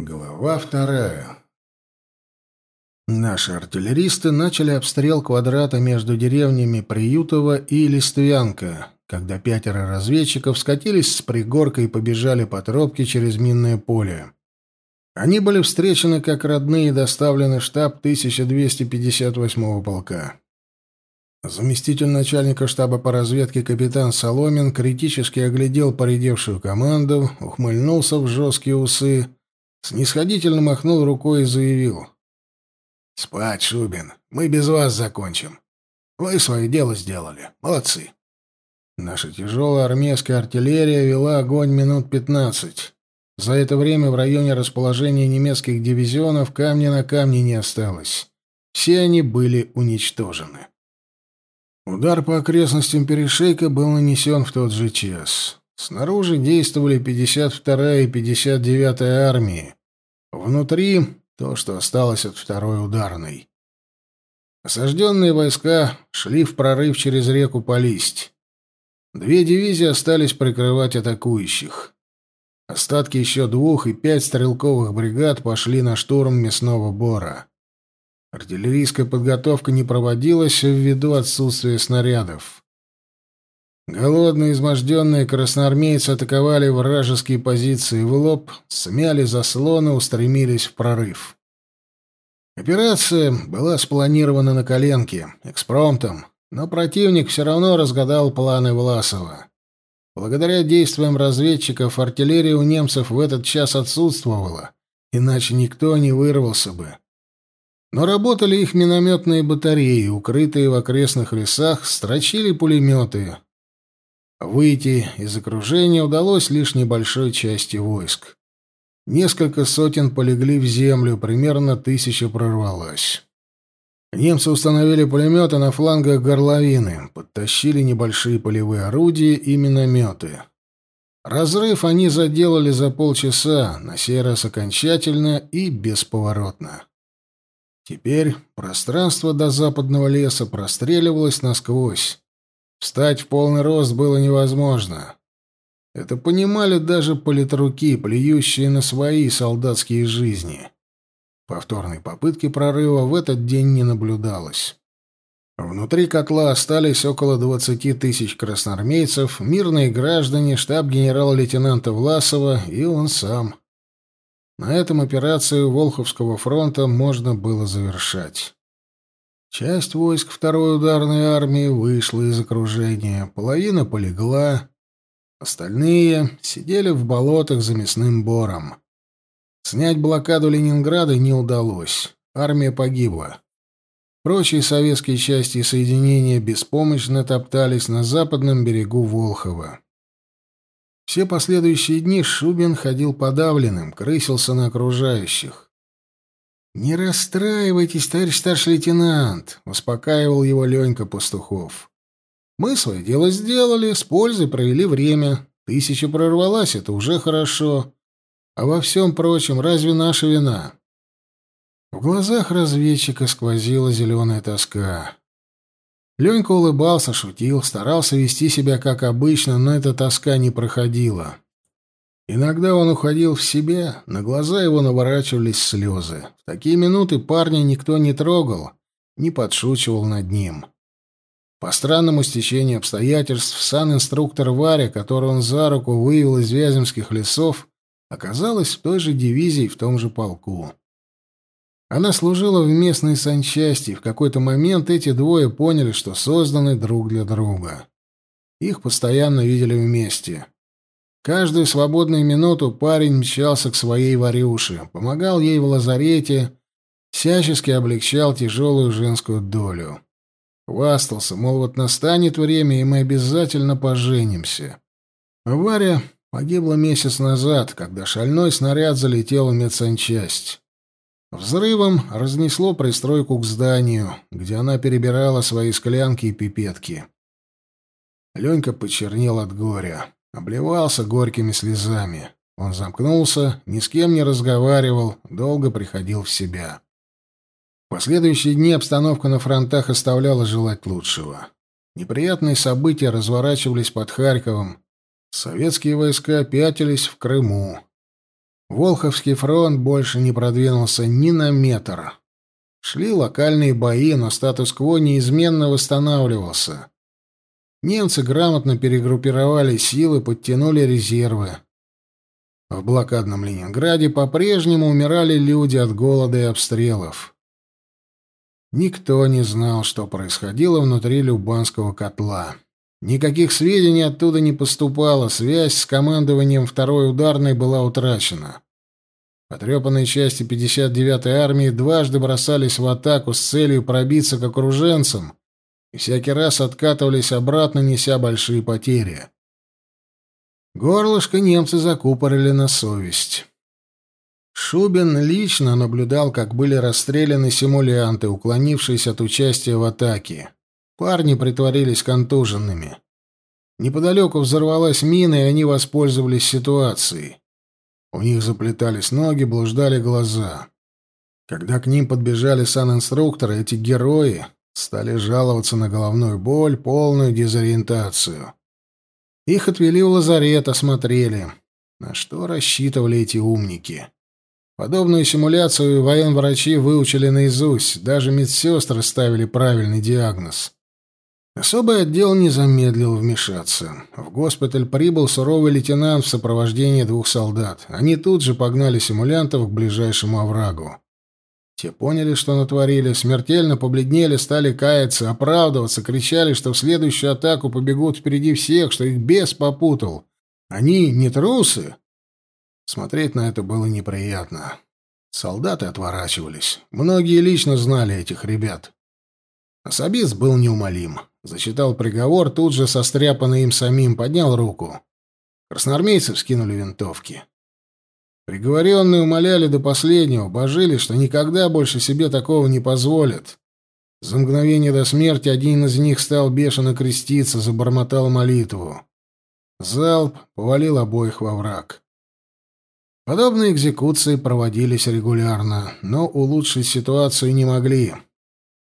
Глава вторая. Наши артиллеристы начали обстрел квадрата между деревнями Приютово и Листвянка, когда пятеро разведчиков скатились с пригорка и побежали по тропке через минное поле. Они были встречены как родные и доставлены в штаб 1258-го полка. Заместитель начальника штаба по разведке капитан Соломин критически оглядел поредевшую команду, ухмыльнулся в жесткие усы Снисходительно махнул рукой и заявил. «Спать, Шубин. Мы без вас закончим. Вы свое дело сделали. Молодцы». Наша тяжелая армейская артиллерия вела огонь минут пятнадцать. За это время в районе расположения немецких дивизионов камня на камне не осталось. Все они были уничтожены. Удар по окрестностям перешейка был нанесен в тот же час. Снаружи действовали 52-я и 59-я армии. Внутри то, что осталось от второй ударной. Осажденные войска шли в прорыв через реку Полисть. Две дивизии остались прикрывать атакующих. Остатки еще двух и пять стрелковых бригад пошли на штурм мясного бора. Артиллерийская подготовка не проводилась ввиду отсутствия снарядов. Голодные, изможденные красноармейцы атаковали вражеские позиции в лоб, смяли заслоны, устремились в прорыв. Операция была спланирована на коленке, экспромтом, но противник все равно разгадал планы Власова. Благодаря действиям разведчиков артиллерия у немцев в этот час отсутствовала, иначе никто не вырвался бы. Но работали их минометные батареи, укрытые в окрестных лесах, строчили пулеметы, Выйти из окружения удалось лишь небольшой части войск. Несколько сотен полегли в землю, примерно тысяча прорвалась. Немцы установили пулеметы на флангах горловины, подтащили небольшие полевые орудия и минометы. Разрыв они заделали за полчаса, на сей раз окончательно и бесповоротно. Теперь пространство до западного леса простреливалось насквозь. Встать в полный рост было невозможно. Это понимали даже политруки, плюющие на свои солдатские жизни. Повторной попытки прорыва в этот день не наблюдалось. Внутри котла остались около 20 тысяч красноармейцев, мирные граждане, штаб генерала-лейтенанта Власова и он сам. На этом операцию Волховского фронта можно было завершать. Часть войск второй ударной армии вышла из окружения, половина полегла, остальные сидели в болотах за мясным бором. Снять блокаду Ленинграда не удалось, армия погибла. Прочие советские части и соединения беспомощно топтались на западном берегу Волхова. Все последующие дни Шубин ходил подавленным, крысился на окружающих. «Не расстраивайтесь, товарищ старший лейтенант», — успокаивал его Ленька Пастухов. «Мы свое дело сделали, с пользой провели время. Тысяча прорвалась, это уже хорошо. А во всем прочем, разве наша вина?» В глазах разведчика сквозила зеленая тоска. Ленька улыбался, шутил, старался вести себя как обычно, но эта тоска не проходила. Иногда он уходил в себя, на глаза его наворачивались слезы. В такие минуты парня никто не трогал, не подшучивал над ним. По странному стечению обстоятельств, сан-инструктор Варя, которую он за руку вывел из Вяземских лесов, оказалась в той же дивизии, в том же полку. Она служила в местной санчасти, и в какой-то момент эти двое поняли, что созданы друг для друга. Их постоянно видели вместе. Каждую свободную минуту парень мчался к своей Варюше, помогал ей в лазарете, всячески облегчал тяжелую женскую долю. Хвастался, мол, вот настанет время, и мы обязательно поженимся. Варя погибла месяц назад, когда шальной снаряд залетел в медсанчасть. Взрывом разнесло пристройку к зданию, где она перебирала свои склянки и пипетки. Ленька почернел от горя обливался горькими слезами. Он замкнулся, ни с кем не разговаривал, долго приходил в себя. В последующие дни обстановка на фронтах оставляла желать лучшего. Неприятные события разворачивались под Харьковом. Советские войска пятились в Крыму. Волховский фронт больше не продвинулся ни на метр. Шли локальные бои, но статус-кво неизменно восстанавливался. Немцы грамотно перегруппировали силы, подтянули резервы. В блокадном Ленинграде по-прежнему умирали люди от голода и обстрелов. Никто не знал, что происходило внутри Любанского котла. Никаких сведений оттуда не поступало, связь с командованием второй ударной была утрачена. Потрепанные части 59-й армии дважды бросались в атаку с целью пробиться к окруженцам и всякий раз откатывались обратно, неся большие потери. Горлышко немцы закупорили на совесть. Шубин лично наблюдал, как были расстреляны симулянты, уклонившиеся от участия в атаке. Парни притворились контуженными. Неподалеку взорвалась мина, и они воспользовались ситуацией. У них заплетались ноги, блуждали глаза. Когда к ним подбежали санинструкторы, эти герои стали жаловаться на головную боль, полную дезориентацию. Их отвели в лазарет, осмотрели. На что рассчитывали эти умники? Подобную симуляцию военврачи выучили наизусть, даже медсестры ставили правильный диагноз. Особый отдел не замедлил вмешаться. В госпиталь прибыл суровый лейтенант в сопровождении двух солдат. Они тут же погнали симулянтов к ближайшему оврагу. Те поняли, что натворили, смертельно побледнели, стали каяться, оправдываться, кричали, что в следующую атаку побегут впереди всех, что их бес попутал. Они не трусы, Смотреть на это было неприятно. Солдаты отворачивались. Многие лично знали этих ребят. Особист был неумолим. Зачитал приговор, тут же состряпанный им самим, поднял руку. Красноармейцы вскинули винтовки. Приговоренные умоляли до последнего, божили, что никогда больше себе такого не позволят. За мгновение до смерти один из них стал бешено креститься, забормотал молитву. Залп повалил обоих во враг. Подобные экзекуции проводились регулярно, но улучшить ситуацию не могли.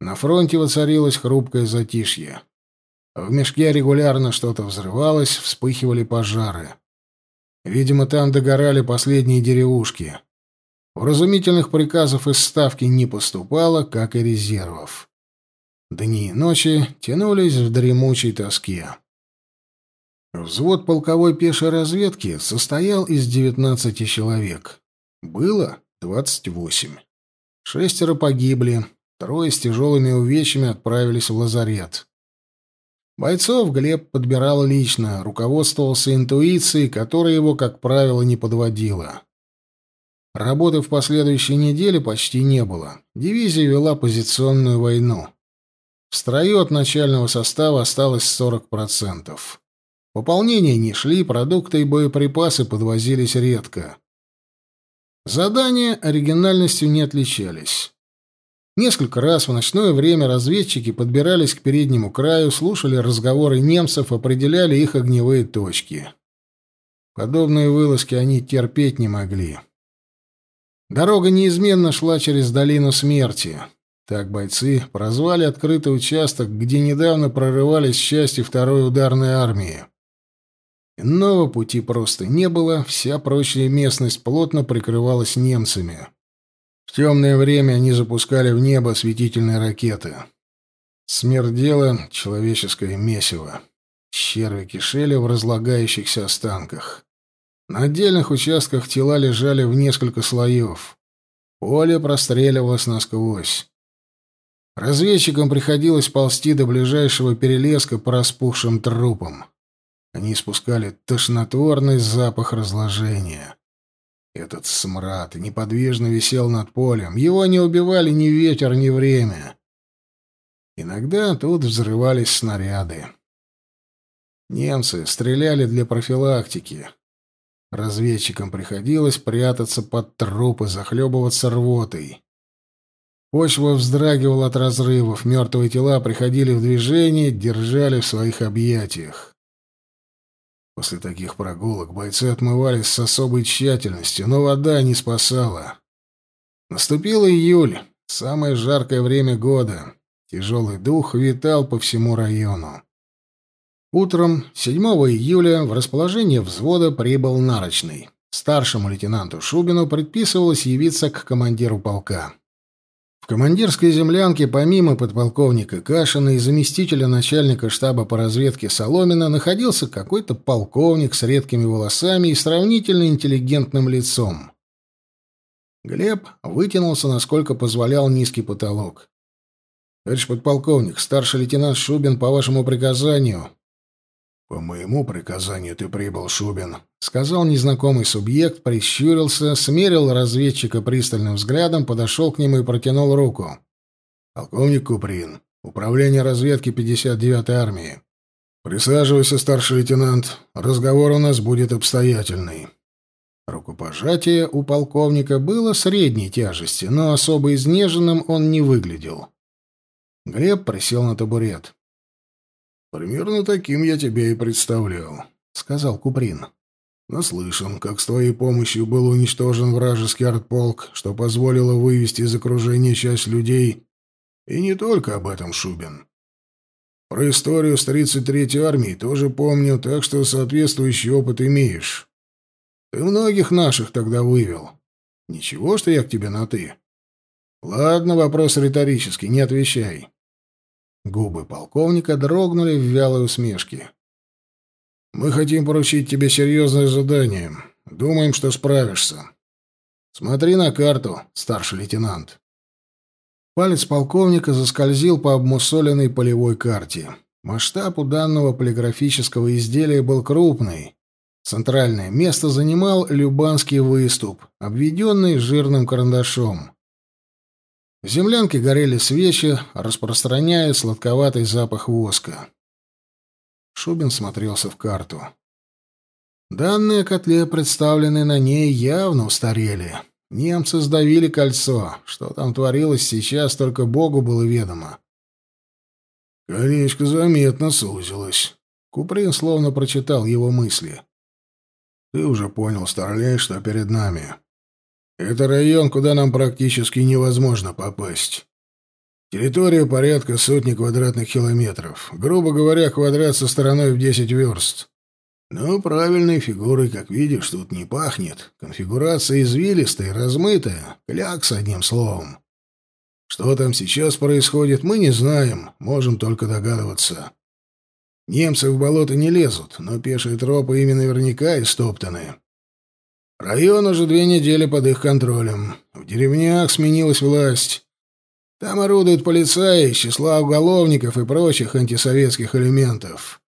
На фронте воцарилось хрупкое затишье. В мешке регулярно что-то взрывалось, вспыхивали пожары. Видимо, там догорали последние деревушки. Вразумительных приказов из Ставки не поступало, как и резервов. Дни и ночи тянулись в дремучей тоске. Взвод полковой пешей разведки состоял из 19 человек. Было 28. Шестеро погибли, трое с тяжелыми увечьями отправились в лазарет. Бойцов Глеб подбирал лично, руководствовался интуицией, которая его, как правило, не подводила. Работы в последующей неделе почти не было. Дивизия вела позиционную войну. В строю от начального состава осталось 40%. Пополнения не шли, продукты и боеприпасы подвозились редко. Задания оригинальностью не отличались. Несколько раз в ночное время разведчики подбирались к переднему краю, слушали разговоры немцев, определяли их огневые точки. Подобные вылазки они терпеть не могли. Дорога неизменно шла через долину смерти. Так бойцы прозвали открытый участок, где недавно прорывались части второй ударной армии. Иного пути просто не было, вся прочая местность плотно прикрывалась немцами. Темное время они запускали в небо осветительные ракеты. Смердело человеческое месиво. Черви кишели в разлагающихся останках. На отдельных участках тела лежали в несколько слоев. Поле простреливалось насквозь. Разведчикам приходилось ползти до ближайшего перелеска по распухшим трупам. Они испускали тошнотворный запах разложения. Этот смрад неподвижно висел над полем. Его не убивали ни ветер, ни время. Иногда тут взрывались снаряды. Немцы стреляли для профилактики. Разведчикам приходилось прятаться под трупы, захлебываться рвотой. Почва вздрагивала от разрывов, мертвые тела приходили в движение, держали в своих объятиях. После таких прогулок бойцы отмывались с особой тщательностью, но вода не спасала. Наступил июль, самое жаркое время года. Тяжелый дух витал по всему району. Утром 7 июля в расположение взвода прибыл Нарочный. Старшему лейтенанту Шубину предписывалось явиться к командиру полка. В командирской землянке помимо подполковника Кашина и заместителя начальника штаба по разведке Соломина находился какой-то полковник с редкими волосами и сравнительно интеллигентным лицом. Глеб вытянулся, насколько позволял низкий потолок. «Товарищ подполковник, старший лейтенант Шубин по вашему приказанию...» «По моему приказанию ты прибыл, Шубин», — сказал незнакомый субъект, прищурился, смерил разведчика пристальным взглядом, подошел к нему и протянул руку. «Полковник Куприн, управление разведки 59-й армии. Присаживайся, старший лейтенант, разговор у нас будет обстоятельный». Рукопожатие у полковника было средней тяжести, но особо изнеженным он не выглядел. Глеб присел на табурет. «Примерно таким я тебя и представлял», — сказал Куприн. «Наслышан, как с твоей помощью был уничтожен вражеский артполк, что позволило вывести из окружения часть людей. И не только об этом, Шубин. Про историю с 33-й армией тоже помню, так что соответствующий опыт имеешь. Ты многих наших тогда вывел. Ничего, что я к тебе на «ты». Ладно, вопрос риторический, не отвечай. Губы полковника дрогнули в вялой усмешке. Мы хотим поручить тебе серьезное задание. Думаем, что справишься. Смотри на карту, старший лейтенант. Палец полковника заскользил по обмусоленной полевой карте. Масштаб у данного полиграфического изделия был крупный, Центральное место занимал Любанский выступ, обведенный жирным карандашом. В землянке горели свечи, распространяя сладковатый запах воска. Шубин смотрелся в карту. Данные котле, представленные на ней, явно устарели. Немцы сдавили кольцо. Что там творилось сейчас, только Богу было ведомо. Колечко заметно сузилось. Куприн словно прочитал его мысли. Ты уже понял, Старлей, что перед нами. Это район, куда нам практически невозможно попасть. Территория порядка сотни квадратных километров. Грубо говоря, квадрат со стороной в 10 верст. Но правильной фигурой, как видишь, тут не пахнет. Конфигурация извилистая, размытая, клякс одним словом. Что там сейчас происходит, мы не знаем, можем только догадываться. Немцы в болото не лезут, но пешие тропы ими наверняка истоптаны. Район уже две недели под их контролем. В деревнях сменилась власть. Там орудуют полицаи числа уголовников и прочих антисоветских элементов.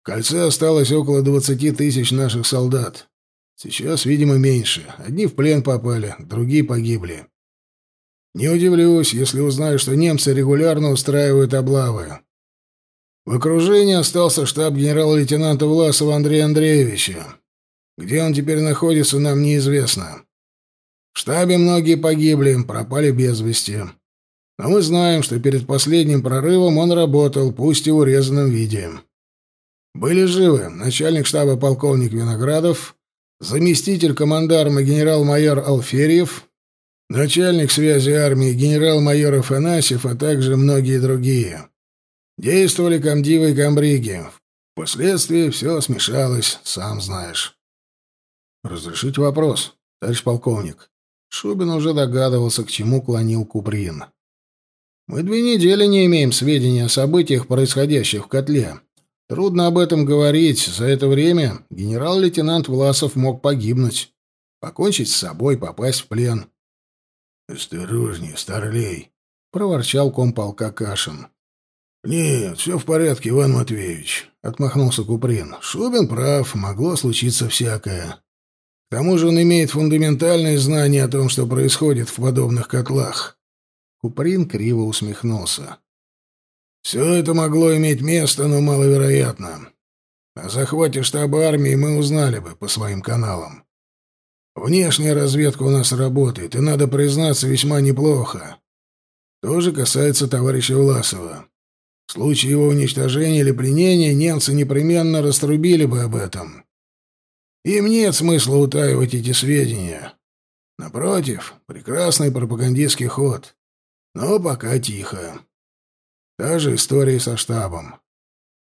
В кольце осталось около двадцати тысяч наших солдат. Сейчас, видимо, меньше. Одни в плен попали, другие погибли. Не удивлюсь, если узнаю, что немцы регулярно устраивают облавы. В окружении остался штаб генерала-лейтенанта Власова Андрея Андреевича. Где он теперь находится, нам неизвестно. В штабе многие погибли, пропали без вести. Но мы знаем, что перед последним прорывом он работал, пусть и в урезанном виде. Были живы начальник штаба полковник Виноградов, заместитель командарма генерал-майор Алферьев, начальник связи армии генерал-майор Афанасьев, а также многие другие. Действовали комдивы и комбриги. Впоследствии все смешалось, сам знаешь. Разрешить вопрос, товарищ полковник. Шубин уже догадывался, к чему клонил Куприн. Мы две недели не имеем сведений о событиях, происходящих в котле. Трудно об этом говорить. За это время генерал-лейтенант Власов мог погибнуть, покончить с собой, попасть в плен. «Осторожнее, старлей!» — проворчал комполка Кашин. «Нет, все в порядке, Иван Матвеевич», — отмахнулся Куприн. «Шубин прав, могло случиться всякое. К тому же он имеет фундаментальные знания о том, что происходит в подобных котлах». Куприн криво усмехнулся. «Все это могло иметь место, но маловероятно. О захвате штаба армии мы узнали бы по своим каналам. Внешняя разведка у нас работает, и, надо признаться, весьма неплохо. То же касается товарища Власова. В случае его уничтожения или пленения немцы непременно раструбили бы об этом. Им нет смысла утаивать эти сведения. Напротив, прекрасный пропагандистский ход. Но пока тихо. Та же история со штабом.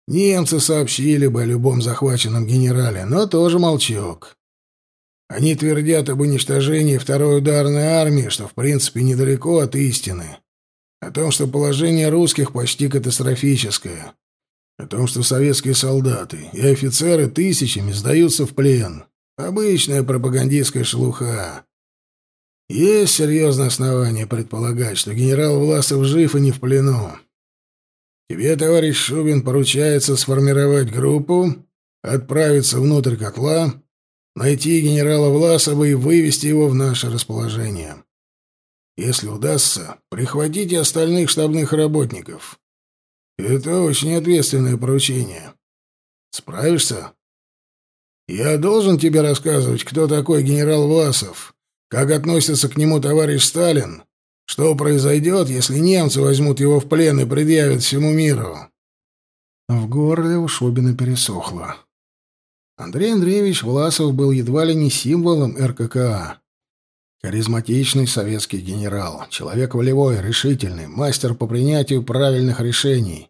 Немцы сообщили бы о любом захваченном генерале, но тоже молчок. Они твердят об уничтожении второй ударной армии, что в принципе недалеко от истины. О том, что положение русских почти катастрофическое. О том, что советские солдаты и офицеры тысячами сдаются в плен. Обычная пропагандистская шелуха. Есть серьезное основание предполагать, что генерал Власов жив и не в плену. Тебе, товарищ Шубин, поручается сформировать группу, отправиться внутрь котла, найти генерала Власова и вывести его в наше расположение. Если удастся, прихватите остальных штабных работников. Это очень ответственное поручение. Справишься? Я должен тебе рассказывать, кто такой генерал Власов, как относится к нему товарищ Сталин, что произойдет, если немцы возьмут его в плен и предъявят всему миру? В горле у Шубина пересохло. Андрей Андреевич Власов был едва ли не символом РККА. Харизматичный советский генерал, человек волевой, решительный, мастер по принятию правильных решений.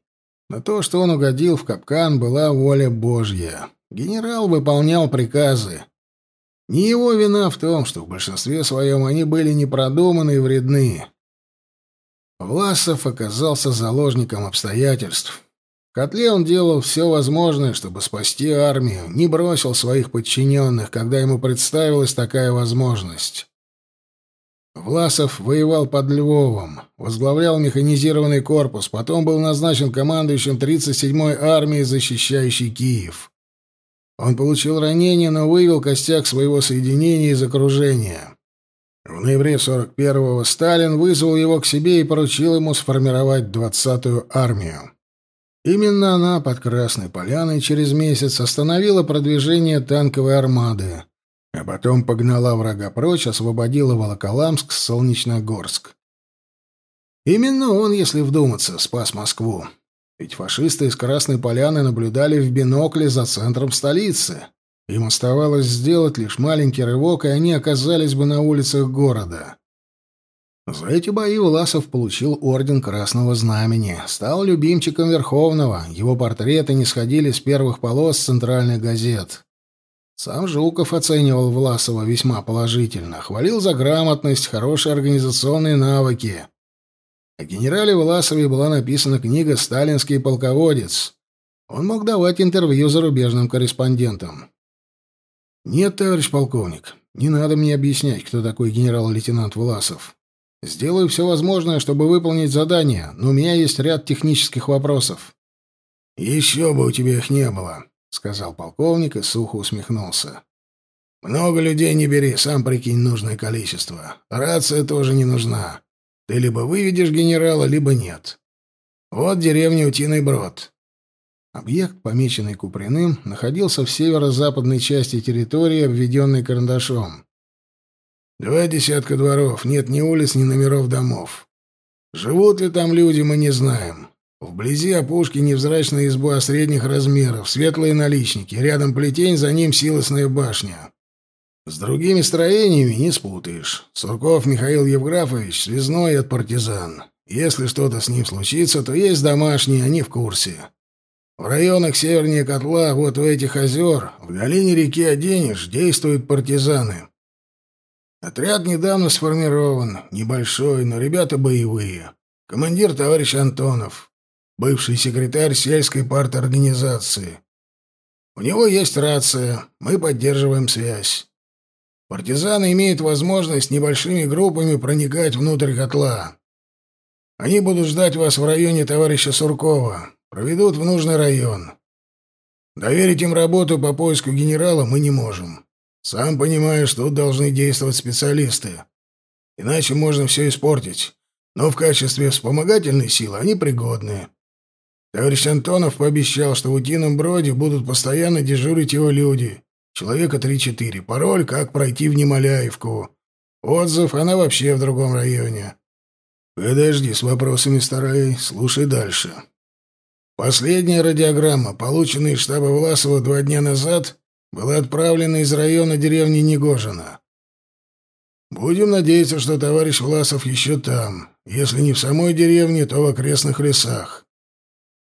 На то, что он угодил в капкан, была воля Божья. Генерал выполнял приказы. Не его вина в том, что в большинстве своем они были непродуманы и вредны. Власов оказался заложником обстоятельств. В котле он делал все возможное, чтобы спасти армию, не бросил своих подчиненных, когда ему представилась такая возможность. Власов воевал под Львовом, возглавлял механизированный корпус, потом был назначен командующим 37-й армией, защищающей Киев. Он получил ранение, но вывел костяк своего соединения из окружения. В ноябре 41-го Сталин вызвал его к себе и поручил ему сформировать 20-ю армию. Именно она под Красной Поляной через месяц остановила продвижение танковой армады, а потом погнала врага прочь, освободила Волоколамск, Солнечногорск. Именно он, если вдуматься, спас Москву. Ведь фашисты из Красной Поляны наблюдали в бинокле за центром столицы. Им оставалось сделать лишь маленький рывок, и они оказались бы на улицах города. За эти бои Власов получил орден Красного Знамени, стал любимчиком Верховного, его портреты не сходили с первых полос центральных газет. Сам Жуков оценивал Власова весьма положительно, хвалил за грамотность, хорошие организационные навыки. О генерале Власове была написана книга «Сталинский полководец». Он мог давать интервью зарубежным корреспондентам. «Нет, товарищ полковник, не надо мне объяснять, кто такой генерал-лейтенант Власов. Сделаю все возможное, чтобы выполнить задание, но у меня есть ряд технических вопросов». «Еще бы у тебя их не было», — сказал полковник и сухо усмехнулся. «Много людей не бери, сам прикинь нужное количество. Рация тоже не нужна. Ты либо выведешь генерала, либо нет. Вот деревня Утиный Брод. Объект, помеченный Куприным, находился в северо-западной части территории, обведенной карандашом. Два десятка дворов, нет ни улиц, ни номеров домов. Живут ли там люди, мы не знаем. Вблизи опушки невзрачная изба средних размеров, светлые наличники, рядом плетень, за ним силосная башня. С другими строениями не спутаешь. Сурков Михаил Евграфович связной от партизан. Если что-то с ним случится, то есть домашние, они в курсе. В районах севернее котла, вот у этих озер, в долине реки Оденеж, действуют партизаны. Отряд недавно сформирован, небольшой, но ребята боевые. Командир товарищ Антонов, бывший секретарь сельской парторганизации. У него есть рация, мы поддерживаем связь. Партизаны имеют возможность небольшими группами проникать внутрь котла. Они будут ждать вас в районе товарища Суркова, проведут в нужный район. Доверить им работу по поиску генерала мы не можем. Сам понимаешь, тут должны действовать специалисты. Иначе можно все испортить. Но в качестве вспомогательной силы они пригодны. Товарищ Антонов пообещал, что в утином броде будут постоянно дежурить его люди. Человека три-четыре. Пароль «Как пройти в Немоляевку». Отзыв «Она вообще в другом районе». Подожди с вопросами, старай. Слушай дальше. Последняя радиограмма, полученная из штаба Власова два дня назад, была отправлена из района деревни Негожина. Будем надеяться, что товарищ Власов еще там. Если не в самой деревне, то в окрестных лесах.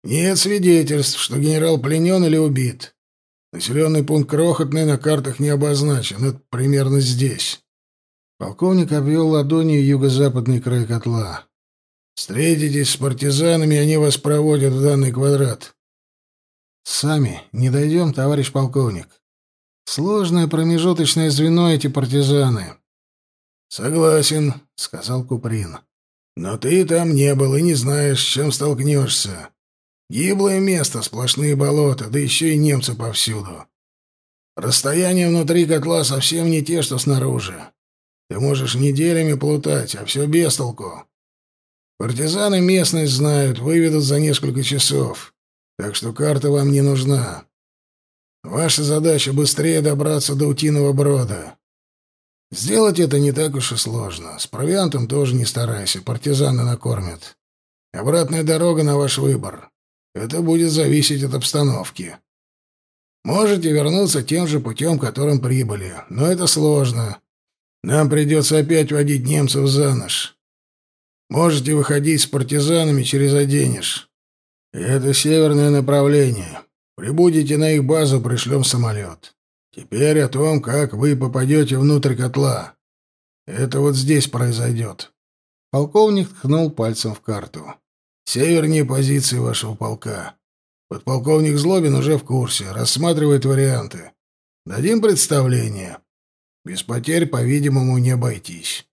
Нет свидетельств, что генерал пленен или убит. Населенный пункт крохотный, на картах не обозначен. Это примерно здесь. Полковник обвел ладонью юго-западный край котла. Встретитесь с партизанами, они вас проводят в данный квадрат. Сами не дойдем, товарищ полковник. Сложное промежуточное звено эти партизаны. Согласен, сказал Куприн. Но ты там не был и не знаешь, с чем столкнешься. Гиблое место, сплошные болота, да еще и немцы повсюду. Расстояние внутри котла совсем не те, что снаружи. Ты можешь неделями плутать, а все без толку. Партизаны местность знают, выведут за несколько часов. Так что карта вам не нужна. Ваша задача — быстрее добраться до Утиного Брода. Сделать это не так уж и сложно. С провиантом тоже не старайся, партизаны накормят. Обратная дорога на ваш выбор. Это будет зависеть от обстановки. Можете вернуться тем же путем, которым прибыли, но это сложно. Нам придется опять водить немцев за нож. Можете выходить с партизанами через Оденеж. Это северное направление. Прибудете на их базу, пришлем самолет. Теперь о том, как вы попадете внутрь котла. Это вот здесь произойдет. Полковник ткнул пальцем в карту. Севернее позиции вашего полка. Подполковник Злобин уже в курсе, рассматривает варианты. Дадим представление. Без потерь, по-видимому, не обойтись.